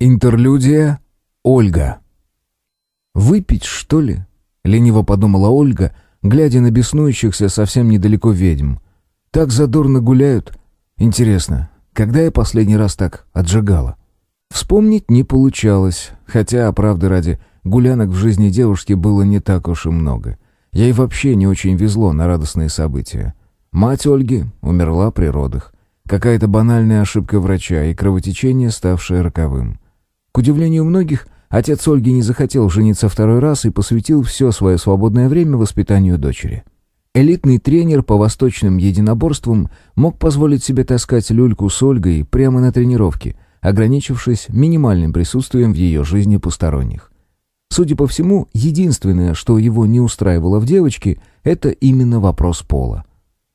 Интерлюдия Ольга. «Выпить, что ли?» — лениво подумала Ольга, глядя на беснующихся совсем недалеко ведьм. «Так задорно гуляют. Интересно, когда я последний раз так отжигала?» Вспомнить не получалось, хотя, правда ради, гулянок в жизни девушки было не так уж и много. Ей вообще не очень везло на радостные события. Мать Ольги умерла при родах. Какая-то банальная ошибка врача и кровотечение, ставшее роковым. К удивлению многих, отец Ольги не захотел жениться второй раз и посвятил все свое свободное время воспитанию дочери. Элитный тренер по восточным единоборствам мог позволить себе таскать люльку с Ольгой прямо на тренировке, ограничившись минимальным присутствием в ее жизни посторонних. Судя по всему, единственное, что его не устраивало в девочке, это именно вопрос пола.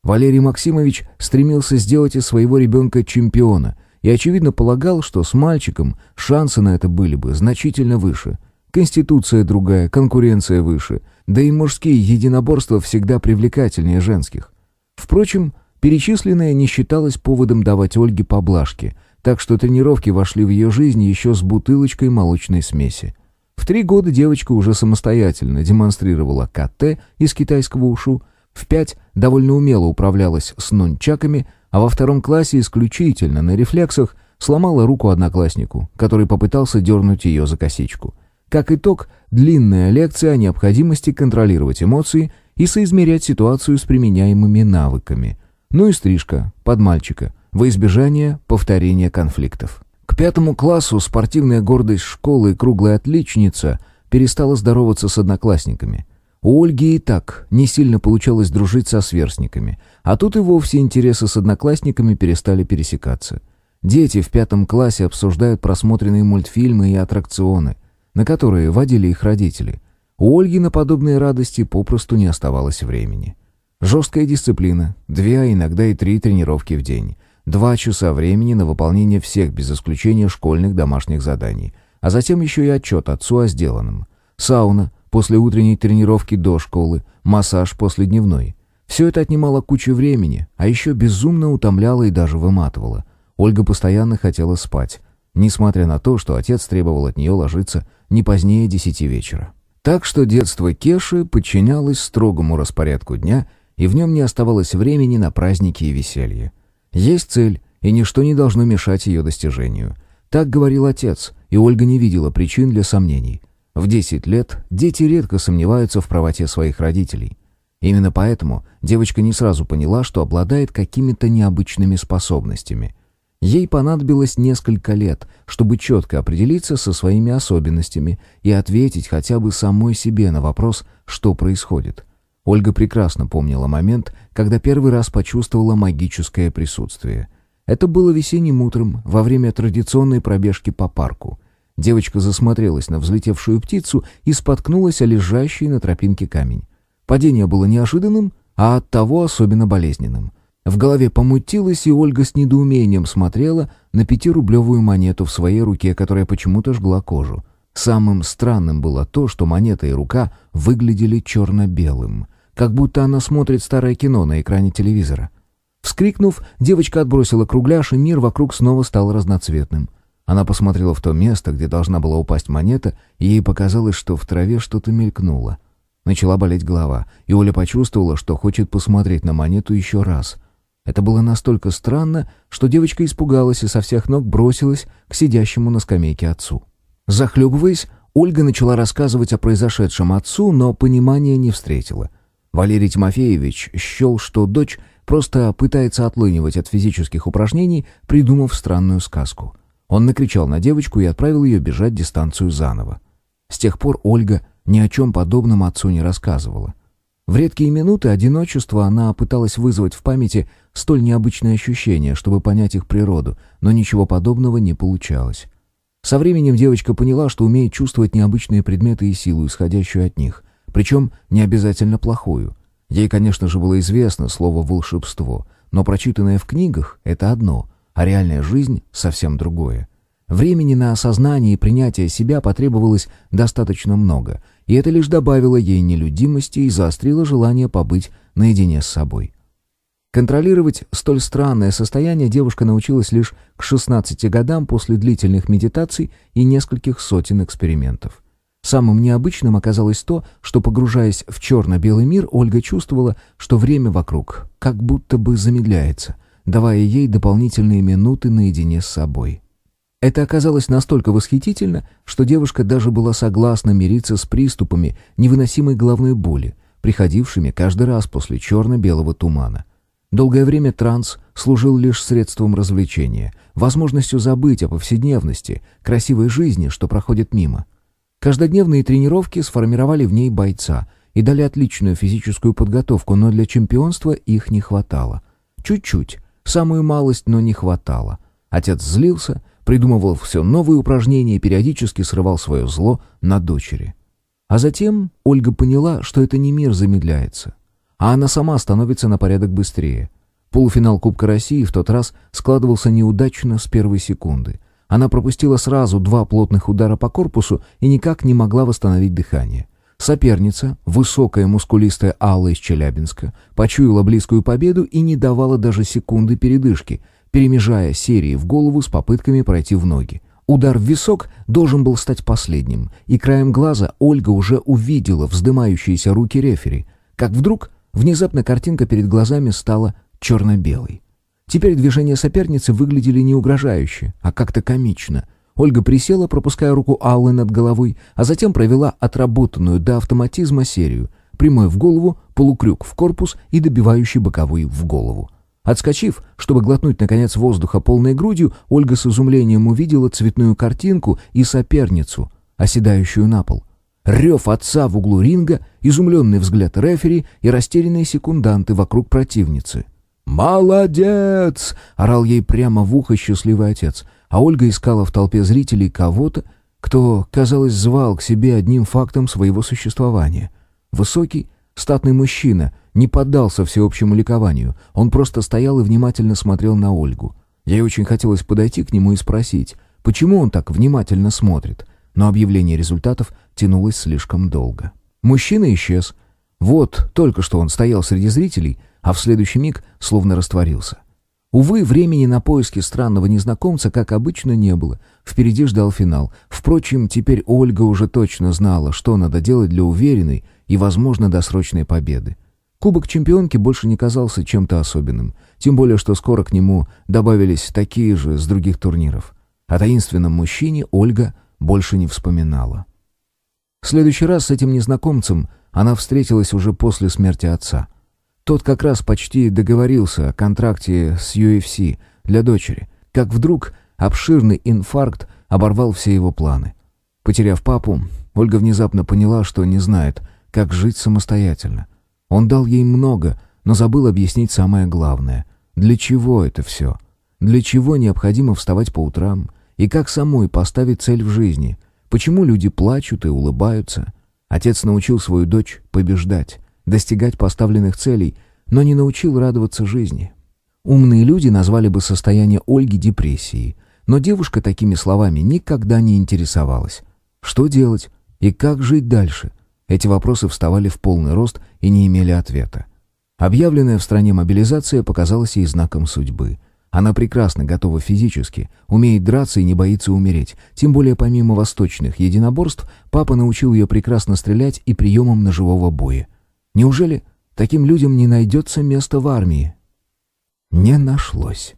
Валерий Максимович стремился сделать из своего ребенка чемпиона, и, очевидно, полагал, что с мальчиком шансы на это были бы значительно выше. Конституция другая, конкуренция выше, да и мужские единоборства всегда привлекательнее женских. Впрочем, перечисленное не считалось поводом давать Ольге поблажки, так что тренировки вошли в ее жизнь еще с бутылочкой молочной смеси. В три года девочка уже самостоятельно демонстрировала КТ из китайского ушу, в пять довольно умело управлялась с нунчаками, а во втором классе исключительно на рефлексах сломала руку однокласснику, который попытался дернуть ее за косичку. Как итог, длинная лекция о необходимости контролировать эмоции и соизмерять ситуацию с применяемыми навыками. Ну и стрижка под мальчика, во избежание повторения конфликтов. К пятому классу спортивная гордость школы и круглая отличница перестала здороваться с одноклассниками – у Ольги и так не сильно получалось дружить со сверстниками, а тут и вовсе интересы с одноклассниками перестали пересекаться. Дети в пятом классе обсуждают просмотренные мультфильмы и аттракционы, на которые водили их родители. У Ольги на подобные радости попросту не оставалось времени. Жесткая дисциплина, две, а иногда и три тренировки в день, два часа времени на выполнение всех без исключения школьных домашних заданий, а затем еще и отчет отцу о сделанном. Сауна — после утренней тренировки до школы, массаж после дневной. Все это отнимало кучу времени, а еще безумно утомляло и даже выматывало. Ольга постоянно хотела спать, несмотря на то, что отец требовал от нее ложиться не позднее десяти вечера. Так что детство Кеши подчинялось строгому распорядку дня, и в нем не оставалось времени на праздники и веселье. Есть цель, и ничто не должно мешать ее достижению. Так говорил отец, и Ольга не видела причин для сомнений. В 10 лет дети редко сомневаются в правоте своих родителей. Именно поэтому девочка не сразу поняла, что обладает какими-то необычными способностями. Ей понадобилось несколько лет, чтобы четко определиться со своими особенностями и ответить хотя бы самой себе на вопрос, что происходит. Ольга прекрасно помнила момент, когда первый раз почувствовала магическое присутствие. Это было весенним утром, во время традиционной пробежки по парку. Девочка засмотрелась на взлетевшую птицу и споткнулась о лежащий на тропинке камень. Падение было неожиданным, а оттого особенно болезненным. В голове помутилось, и Ольга с недоумением смотрела на пятирублевую монету в своей руке, которая почему-то жгла кожу. Самым странным было то, что монета и рука выглядели черно-белым, как будто она смотрит старое кино на экране телевизора. Вскрикнув, девочка отбросила кругляш, и мир вокруг снова стал разноцветным — она посмотрела в то место, где должна была упасть монета, и ей показалось, что в траве что-то мелькнуло. Начала болеть голова, и Оля почувствовала, что хочет посмотреть на монету еще раз. Это было настолько странно, что девочка испугалась и со всех ног бросилась к сидящему на скамейке отцу. Захлебываясь, Ольга начала рассказывать о произошедшем отцу, но понимания не встретила. Валерий Тимофеевич счел, что дочь просто пытается отлынивать от физических упражнений, придумав странную сказку — он накричал на девочку и отправил ее бежать дистанцию заново. С тех пор Ольга ни о чем подобном отцу не рассказывала. В редкие минуты одиночества она пыталась вызвать в памяти столь необычные ощущения, чтобы понять их природу, но ничего подобного не получалось. Со временем девочка поняла, что умеет чувствовать необычные предметы и силу, исходящую от них, причем не обязательно плохую. Ей, конечно же, было известно слово «волшебство», но прочитанное в книгах — это одно, а реальная жизнь совсем другое. Времени на осознание и принятие себя потребовалось достаточно много, и это лишь добавило ей нелюдимости и заострило желание побыть наедине с собой. Контролировать столь странное состояние девушка научилась лишь к 16 годам после длительных медитаций и нескольких сотен экспериментов. Самым необычным оказалось то, что, погружаясь в черно-белый мир, Ольга чувствовала, что время вокруг как будто бы замедляется, давая ей дополнительные минуты наедине с собой. Это оказалось настолько восхитительно, что девушка даже была согласна мириться с приступами невыносимой головной боли, приходившими каждый раз после черно-белого тумана. Долгое время транс служил лишь средством развлечения, возможностью забыть о повседневности, красивой жизни, что проходит мимо. Каждодневные тренировки сформировали в ней бойца и дали отличную физическую подготовку, но для чемпионства их не хватало. Чуть-чуть, самую малость, но не хватало. Отец злился, придумывал все новые упражнения и периодически срывал свое зло на дочери. А затем Ольга поняла, что это не мир замедляется, а она сама становится на порядок быстрее. Полуфинал Кубка России в тот раз складывался неудачно с первой секунды. Она пропустила сразу два плотных удара по корпусу и никак не могла восстановить дыхание. Соперница, высокая мускулистая Алла из Челябинска, почуяла близкую победу и не давала даже секунды передышки, перемежая серии в голову с попытками пройти в ноги. Удар в висок должен был стать последним, и краем глаза Ольга уже увидела вздымающиеся руки рефери, как вдруг Внезапно картинка перед глазами стала черно-белой. Теперь движения соперницы выглядели не угрожающе, а как-то комично. Ольга присела, пропуская руку Аллы над головой, а затем провела отработанную до автоматизма серию. Прямой в голову, полукрюк в корпус и добивающий боковой в голову. Отскочив, чтобы глотнуть, наконец, воздуха полной грудью, Ольга с изумлением увидела цветную картинку и соперницу, оседающую на пол. Рев отца в углу ринга, изумленный взгляд рефери и растерянные секунданты вокруг противницы. «Молодец!» — орал ей прямо в ухо счастливый отец, а Ольга искала в толпе зрителей кого-то, кто, казалось, звал к себе одним фактом своего существования. Высокий, статный мужчина не поддался всеобщему ликованию, он просто стоял и внимательно смотрел на Ольгу. Ей очень хотелось подойти к нему и спросить, почему он так внимательно смотрит — но объявление результатов тянулось слишком долго. Мужчина исчез. Вот, только что он стоял среди зрителей, а в следующий миг словно растворился. Увы, времени на поиски странного незнакомца, как обычно, не было. Впереди ждал финал. Впрочем, теперь Ольга уже точно знала, что надо делать для уверенной и, возможно, досрочной победы. Кубок чемпионки больше не казался чем-то особенным, тем более, что скоро к нему добавились такие же с других турниров. О таинственном мужчине Ольга больше не вспоминала. В следующий раз с этим незнакомцем она встретилась уже после смерти отца. Тот как раз почти договорился о контракте с UFC для дочери, как вдруг обширный инфаркт оборвал все его планы. Потеряв папу, Ольга внезапно поняла, что не знает, как жить самостоятельно. Он дал ей много, но забыл объяснить самое главное. Для чего это все? Для чего необходимо вставать по утрам, и как самой поставить цель в жизни? Почему люди плачут и улыбаются? Отец научил свою дочь побеждать, достигать поставленных целей, но не научил радоваться жизни. Умные люди назвали бы состояние Ольги депрессией, но девушка такими словами никогда не интересовалась. Что делать и как жить дальше? Эти вопросы вставали в полный рост и не имели ответа. Объявленная в стране мобилизация показалась ей знаком судьбы — она прекрасно готова физически, умеет драться и не боится умереть. Тем более помимо восточных единоборств, папа научил ее прекрасно стрелять и приемам ножевого боя. Неужели таким людям не найдется места в армии? Не нашлось.